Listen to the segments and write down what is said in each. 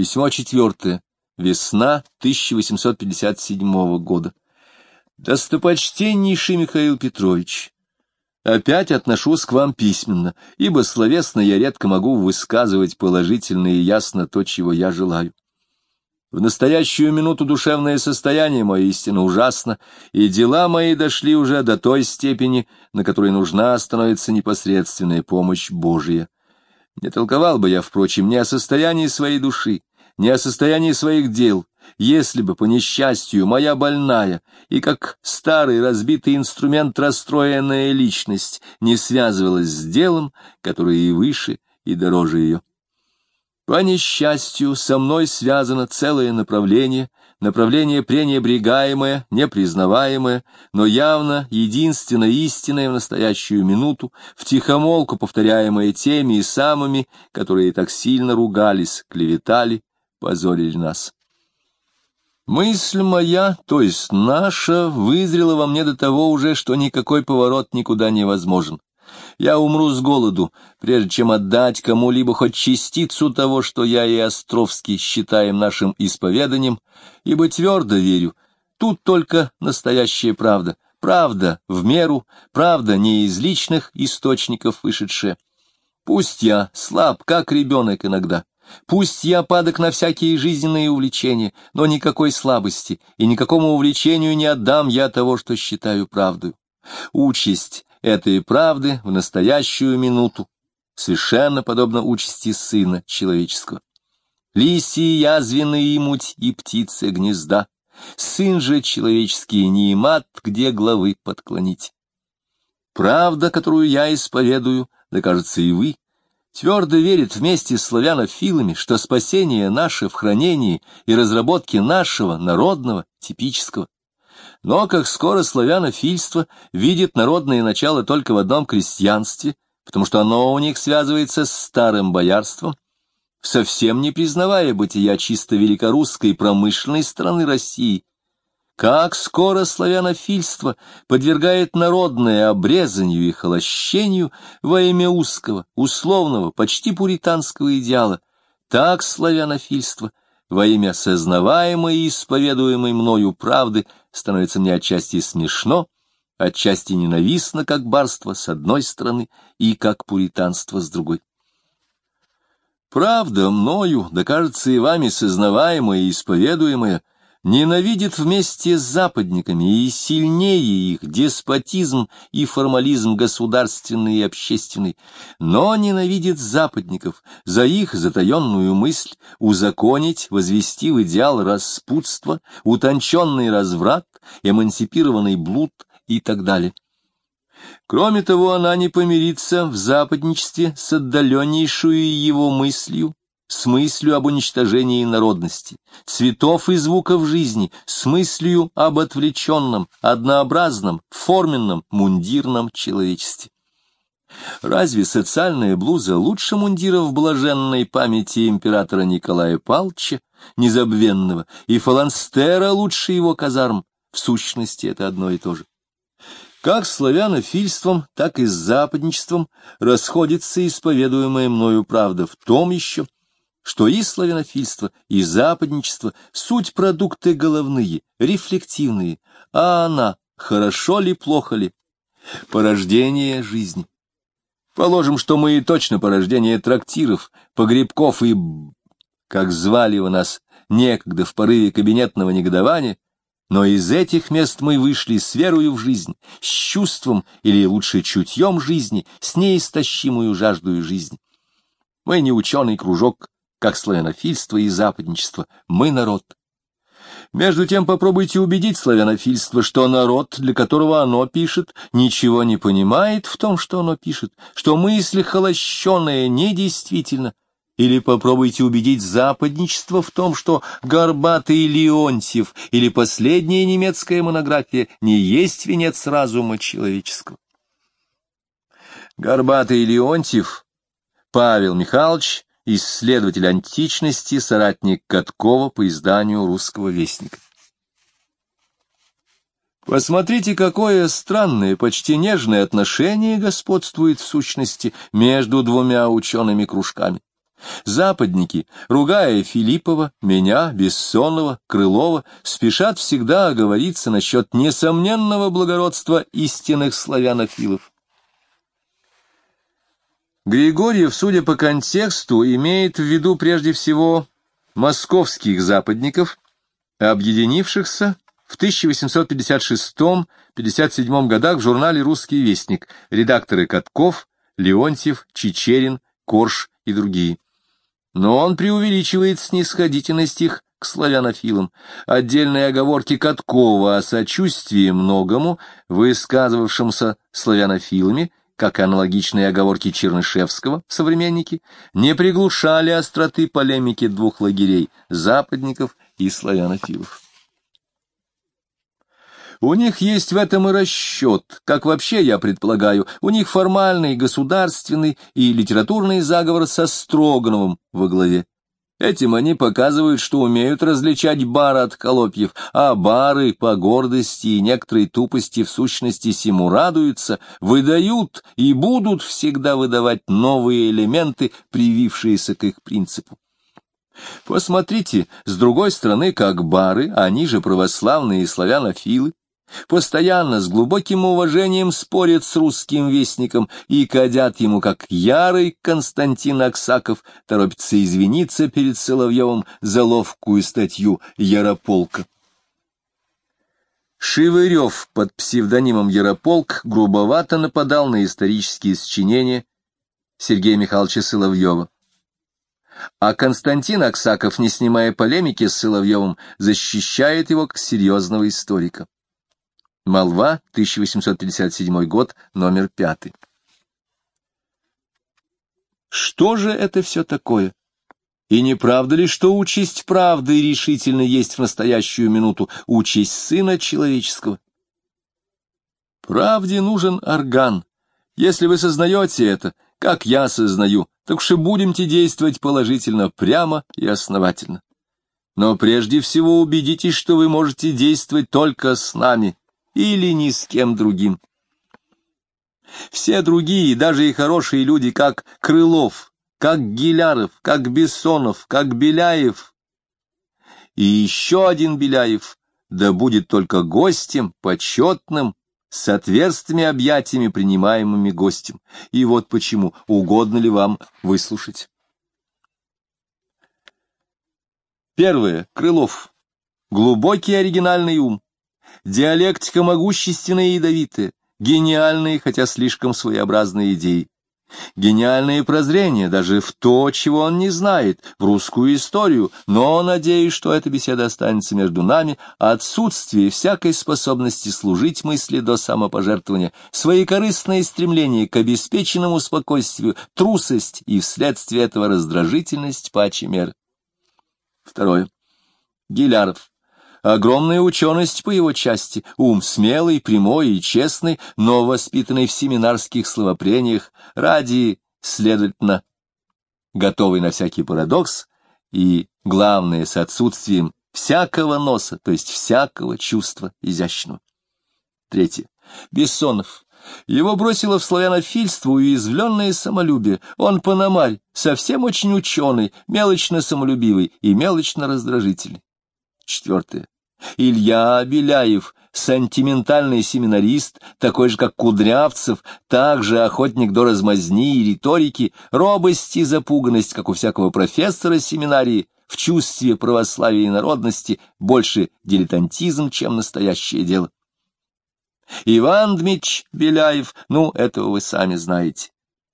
Письмо четвертое. Весна 1857 года. Достопочтеннейший Михаил Петрович, опять отношусь к вам письменно, ибо словесно я редко могу высказывать положительно и ясно то, чего я желаю. В настоящую минуту душевное состояние мое истинно ужасно, и дела мои дошли уже до той степени, на которой нужна становится непосредственная помощь Божия. Не толковал бы я, впрочем, не о состоянии своей души, не о состоянии своих дел, если бы, по несчастью, моя больная и как старый разбитый инструмент расстроенная личность не связывалась с делом, которое и выше, и дороже ее. По несчастью, со мной связано целое направление, направление пренебрегаемое, непризнаваемое, но явно единственно истинное в настоящую минуту, втихомолку повторяемое теми и самыми, которые так сильно ругались, клеветали, позорили нас. Мысль моя, то есть наша, вызрела во мне до того уже, что никакой поворот никуда невозможен. Я умру с голоду, прежде чем отдать кому-либо хоть частицу того, что я и Островский считаем нашим исповеданием, ибо твердо верю, тут только настоящая правда, правда в меру, правда не из личных источников вышедшая. Пусть я слаб, как ребенок иногда, Пусть я падок на всякие жизненные увлечения, но никакой слабости и никакому увлечению не отдам я того, что считаю правдой. Участь этой правды в настоящую минуту совершенно подобна участи сына человеческого. Лисьи язвенные имуть и птицы гнезда, сын же человеческий не имат, где главы подклонить. Правда, которую я исповедую, да, кажется, и вы, твердо верит вместе с славянофилами, что спасение наше в хранении и разработке нашего народного, типического. Но как скоро славянофильство видит народное начало только в одном крестьянстве, потому что оно у них связывается с старым боярством, совсем не признавая бытия чисто великорусской промышленной страны России, как скоро славянофильство подвергает народное обрезанию и холощению во имя узкого, условного, почти пуританского идеала, так славянофильство во имя сознаваемой и исповедуемой мною правды становится мне отчасти смешно, отчасти ненавистно, как барство с одной стороны и как пуританство с другой. Правда мною, да кажется и вами сознаваемая и исповедуемая, ненавидит вместе с западниками и сильнее их деспотизм и формализм государственный и общественный, но ненавидит западников за их затаенную мысль узаконить, возвести в идеал распутство, утонченный разврат, эмансипированный блуд и так далее. Кроме того, она не помирится в западничестве с отдаленнейшую его мыслью, с мыслью об уничтожении народности, цветов и звуков жизни, с мыслью об отвлеченном, однообразном, форменном, мундирном человечестве. Разве социальная блуза лучше мундира в блаженной памяти императора Николая Павловича, незабвенного, и фаланстера лучше его казарм? В сущности, это одно и то же. Как славянофильством, так и с западничеством расходится исповедуемая мною правда в том еще, что и славянофильство, и западничество — суть продукты головные, рефлективные, а она, хорошо ли, плохо ли, порождение жизни. Положим, что мы и точно порождение трактиров, погребков и, как звали у нас некогда в порыве кабинетного негодования, но из этих мест мы вышли с верою в жизнь, с чувством, или лучше чутьем жизни, с неистощимую жаждою жизни. Мы не ученый кружок, как славянофильство и западничество. Мы народ. Между тем попробуйте убедить славянофильство, что народ, для которого оно пишет, ничего не понимает в том, что оно пишет, что мысль холощенная недействительна. Или попробуйте убедить западничество в том, что Горбатый Леонтьев или последняя немецкая монография не есть венец разума человеческого. Горбатый Леонтьев Павел Михайлович исследователь античности, соратник Каткова по изданию «Русского вестника». Посмотрите, какое странное, почти нежное отношение господствует в сущности между двумя учеными кружками. Западники, ругая Филиппова, меня, Бессонова, Крылова, спешат всегда оговориться насчет несомненного благородства истинных славянофилов. Григорьев, судя по контексту, имеет в виду прежде всего московских западников, объединившихся в 1856-57 годах в журнале «Русский вестник» редакторы Катков, Леонтьев, Чечерин, Корж и другие. Но он преувеличивает снисходительность их к славянофилам. Отдельные оговорки Каткова о сочувствии многому, высказывавшимся славянофилами, как и аналогичные оговорки Чернышевского, современники, не приглушали остроты полемики двух лагерей — западников и славянофилов. У них есть в этом и расчет, как вообще, я предполагаю, у них формальный, государственный и литературный заговор со Строгановым во главе. Этим они показывают, что умеют различать бар от колопьев, а бары по гордости и некоторой тупости в сущности сему радуются, выдают и будут всегда выдавать новые элементы, привившиеся к их принципу. Посмотрите, с другой стороны, как бары, они же православные славянофилы, постоянно с глубоким уважением спорят с русским вестником и кадят ему, как ярый Константин Аксаков торопится извиниться перед Соловьевым за ловкую статью Ярополка. Шивырев под псевдонимом Ярополк грубовато нападал на исторические сочинения Сергея Михайловича Соловьева. А Константин Аксаков, не снимая полемики с Соловьевым, защищает его как серьезного историка. Молва, 1857 год, номер пятый. Что же это все такое? И не правда ли, что участь правды решительно есть в настоящую минуту участь сына человеческого? Правде нужен орган. Если вы сознаете это, как я сознаю, так уж и будемте действовать положительно, прямо и основательно. Но прежде всего убедитесь, что вы можете действовать только с нами, или ни с кем другим. Все другие, даже и хорошие люди, как Крылов, как Гиляров, как Бессонов, как Беляев, и еще один Беляев, да будет только гостем, почетным, с отверстыми объятиями, принимаемыми гостем. И вот почему, угодно ли вам выслушать. Первое. Крылов. Глубокий оригинальный ум диалектика могущественная и ядовитая, гениальные, хотя слишком своеобразные идеи. Гениальное прозрение даже в то, чего он не знает, в русскую историю, но надеюсь, что эта беседа останется между нами, отсутствие всякой способности служить мысли до самопожертвования, своекорыстное стремление к обеспеченному спокойствию, трусость и вследствие этого раздражительность паче мер. Второе. Гиляров огромная ученость по его части, ум смелый, прямой и честный, но воспитанный в семинарских словопрениях, ради, следовательно, готовый на всякий парадокс и, главное, с отсутствием всякого носа, то есть всякого чувства изящного. Третье. Бессонов. Его бросило в славянофильство уязвленное самолюбие. Он пономарь, совсем очень ученый, мелочно самолюбивый и мелочно раздражительный. Четвертое. Илья Беляев, сентиментальный семинарист, такой же, как Кудрявцев, также охотник до размазни и риторики, робость и запуганность, как у всякого профессора семинарии, в чувстве православия и народности, больше дилетантизм, чем настоящее дело. Иван Дмитрич Беляев, ну, этого вы сами знаете.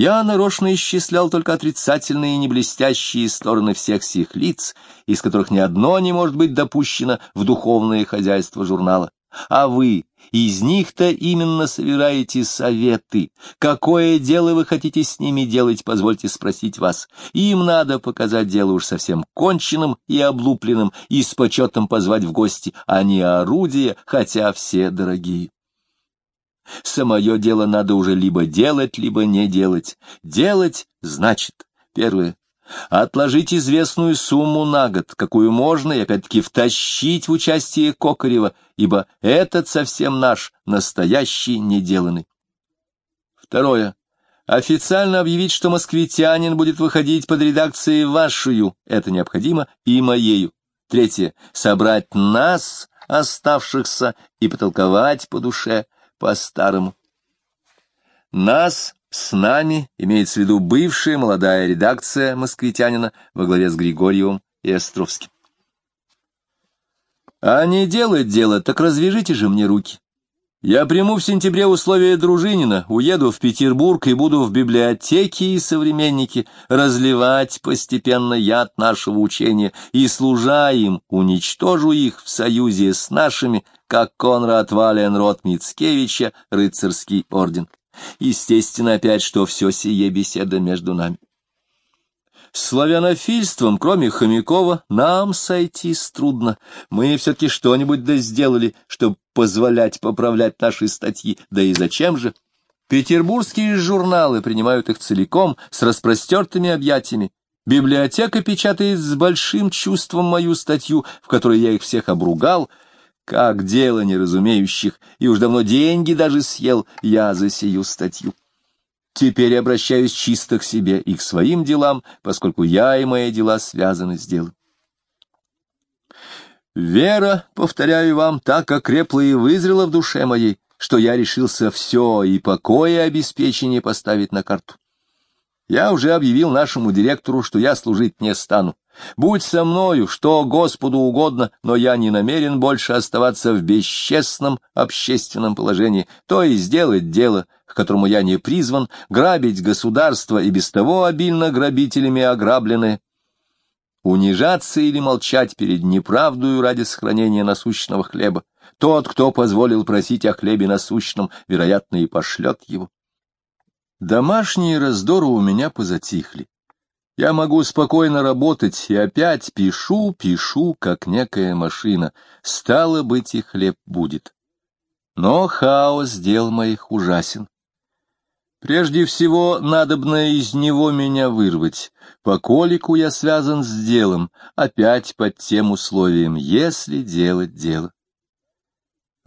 Я нарочно исчислял только отрицательные и неблестящие стороны всех сих лиц, из которых ни одно не может быть допущено в духовное хозяйство журнала. А вы из них-то именно собираете советы. Какое дело вы хотите с ними делать, позвольте спросить вас. Им надо показать дело уж совсем конченным и облупленным, и с почетом позвать в гости, а не орудия, хотя все дорогие. Самое дело надо уже либо делать, либо не делать. Делать значит, первое, отложить известную сумму на год, какую можно и опять-таки втащить в участие Кокарева, ибо этот совсем наш, настоящий, неделанный. Второе, Официально объявить, что москвитянин будет выходить под редакцией вашую, это необходимо, и моею. Третье. Собрать нас, оставшихся, и потолковать по душе, по-старому. Нас с нами имеется в виду бывшая молодая редакция москвитянина во главе с Григорьевым и Островским. А не делать дело, так развяжите же мне руки. Я приму в сентябре условия Дружинина, уеду в Петербург и буду в библиотеке и современнике разливать постепенно яд нашего учения и, служа им, уничтожу их в союзе с нашими, как Конрад Валенрод Мицкевича, рыцарский орден. Естественно опять, что все сие беседа между нами. Славянофильством, кроме Хомякова, нам сойтись трудно. Мы все-таки что-нибудь да сделали, чтобы позволять поправлять наши статьи. Да и зачем же? Петербургские журналы принимают их целиком, с распростертыми объятиями. Библиотека печатает с большим чувством мою статью, в которой я их всех обругал, как дело неразумеющих, и уж давно деньги даже съел я за сию статью. Теперь обращаюсь чисто к себе и к своим делам, поскольку я и мои дела связаны с делом. Вера, повторяю вам, так окрепла и вызрела в душе моей, что я решился все и покой и обеспечение поставить на карту. Я уже объявил нашему директору, что я служить не стану. Будь со мною, что Господу угодно, но я не намерен больше оставаться в бесчестном общественном положении, то есть сделать дело, к которому я не призван, грабить государство и без того обильно грабителями ограбленное, унижаться или молчать перед неправдою ради сохранения насущного хлеба. Тот, кто позволил просить о хлебе насущном, вероятно, и пошлет его. Домашние раздоры у меня позатихли. Я могу спокойно работать, и опять пишу, пишу, как некая машина. Стало быть, и хлеб будет. Но хаос дел моих ужасен. Прежде всего, надобно из него меня вырвать. По колику я связан с делом, опять под тем условием, если делать дело.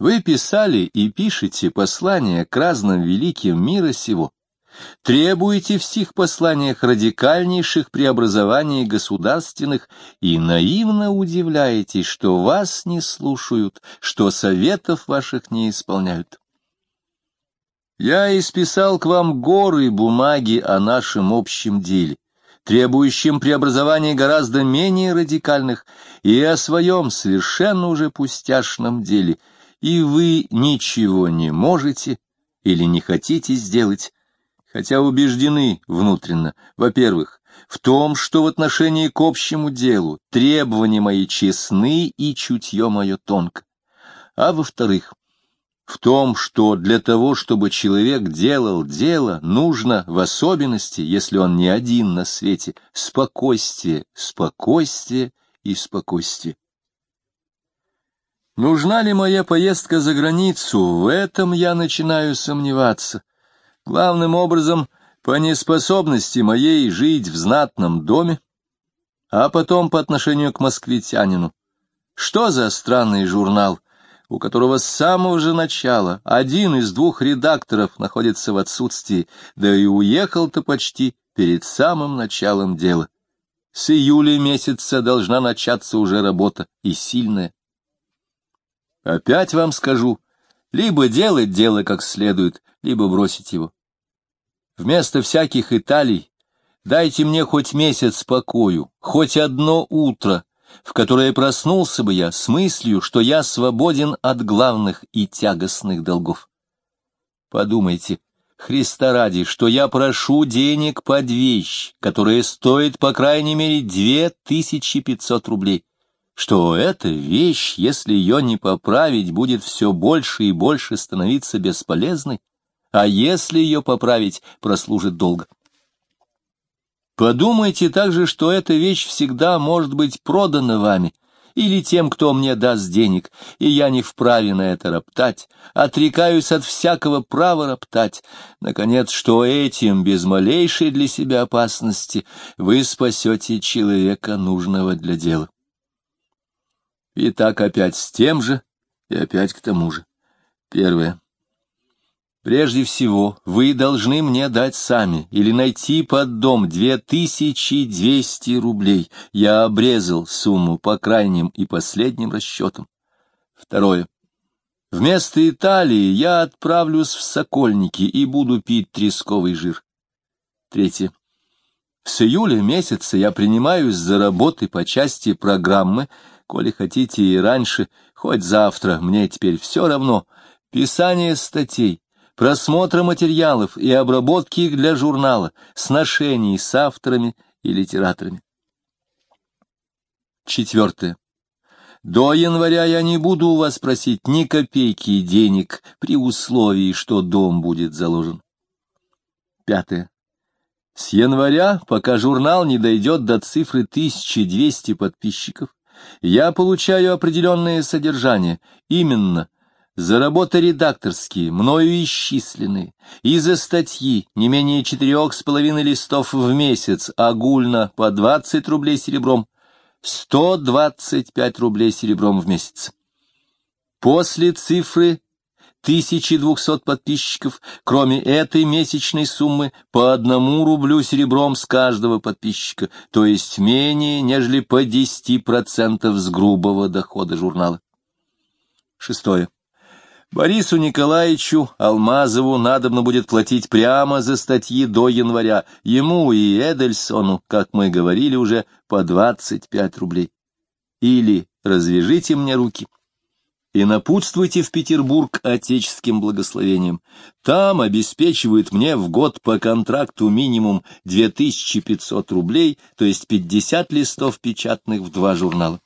Вы писали и пишете послания к разным великим мира сего требуете в сих посланиях радикальнейших преобразований государственных и наивно удивляетесь, что вас не слушают, что советов ваших не исполняют. Я исписал к вам горы бумаги о нашем общем деле, требующем преобразований гораздо менее радикальных, и о своем совершенно уже пустяшном деле, и вы ничего не можете или не хотите сделать, хотя убеждены внутренно, во-первых, в том, что в отношении к общему делу требования мои честны и чутье мое тонко, а во-вторых, в том, что для того, чтобы человек делал дело, нужно, в особенности, если он не один на свете, спокойствие, спокойствие и спокойствие. Нужна ли моя поездка за границу, в этом я начинаю сомневаться главным образом по неспособности моей жить в знатном доме, а потом по отношению к москвитянину. Что за странный журнал, у которого с самого же начала один из двух редакторов находится в отсутствии, да и уехал-то почти перед самым началом дела. С июля месяца должна начаться уже работа, и сильная. Опять вам скажу, либо делать дело как следует, либо бросить его. Вместо всяких Италий дайте мне хоть месяц покою, хоть одно утро, в которое проснулся бы я с мыслью, что я свободен от главных и тягостных долгов. Подумайте, Христа ради, что я прошу денег под вещь, которая стоит по крайней мере две тысячи пятьсот рублей, что эта вещь, если ее не поправить, будет все больше и больше становиться бесполезной, а если ее поправить, прослужит долго. Подумайте также, что эта вещь всегда может быть продана вами или тем, кто мне даст денег, и я не вправе на это роптать, отрекаюсь от всякого права роптать. Наконец, что этим, без малейшей для себя опасности, вы спасете человека, нужного для дела. И так опять с тем же, и опять к тому же. Первое. Прежде всего, вы должны мне дать сами или найти под дом 2200 рублей. Я обрезал сумму по крайним и последним расчетам. Второе. Вместо Италии я отправлюсь в Сокольники и буду пить тресковый жир. Третье. С июля месяца я принимаюсь за работы по части программы, коли хотите и раньше, хоть завтра, мне теперь все равно, писание статей, просмотра материалов и обработки их для журнала, сношений с авторами и литераторами. Четвертое. До января я не буду у вас просить ни копейки денег при условии, что дом будет заложен. Пятое. С января, пока журнал не дойдет до цифры 1200 подписчиков, я получаю определенное содержание, именно за работы редакторские, мною исчисленные, и за статьи не менее четырех с половиной листов в месяц, огульно по 20 рублей серебром, 125 рублей серебром в месяц. После цифры 1200 подписчиков, кроме этой месячной суммы, по одному рублю серебром с каждого подписчика, то есть менее, нежели по 10% с грубого дохода журнала. Шестое. Борису Николаевичу Алмазову надобно будет платить прямо за статьи до января, ему и Эдельсону, как мы говорили уже, по 25 рублей. Или развяжите мне руки и напутствуйте в Петербург отеческим благословением. Там обеспечивают мне в год по контракту минимум 2500 рублей, то есть 50 листов печатных в два журнала.